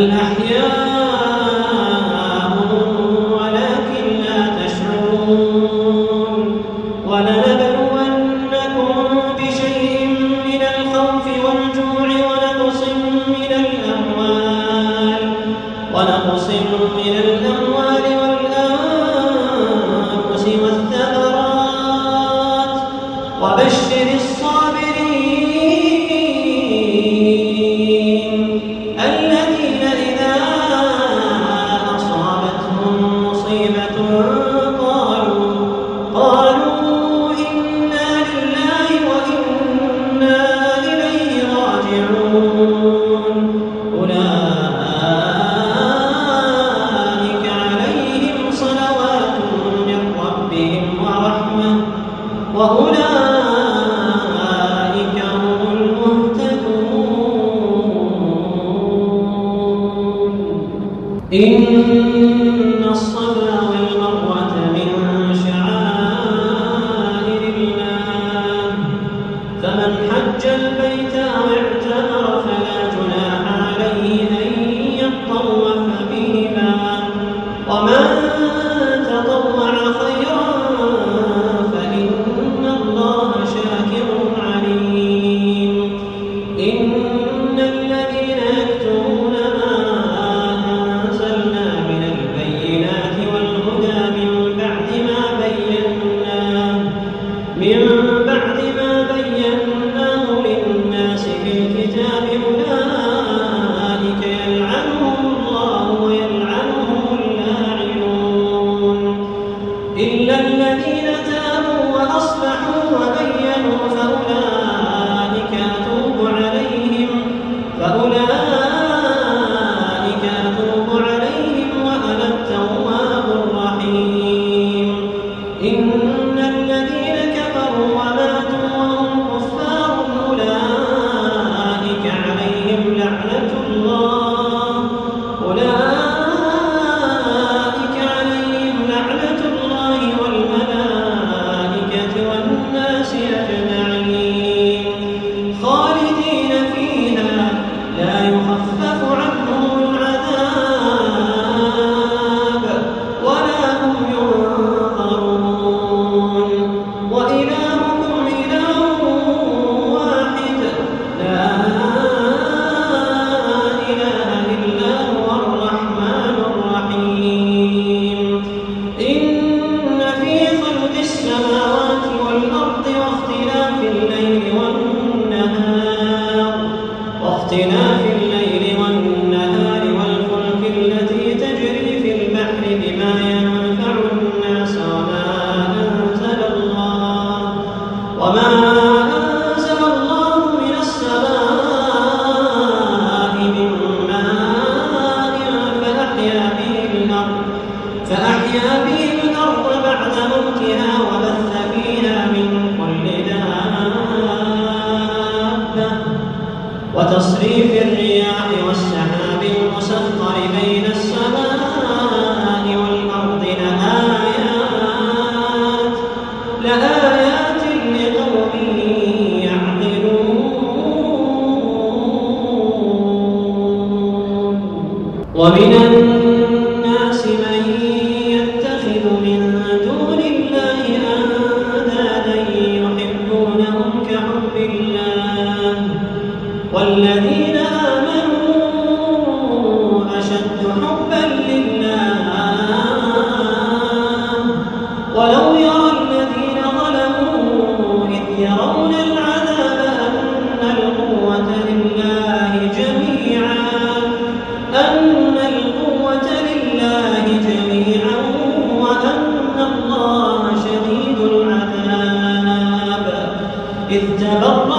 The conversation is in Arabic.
بل أحياء ولكن لا تشعرون ولنبلونكم إن الصبر إن واختلاف وتصريف الرياح والسحاب المسخر بين السماء والأرض لآيات لآيات لقوم يعقلون. ومن الناس من يتخذ من دون 왜냐하면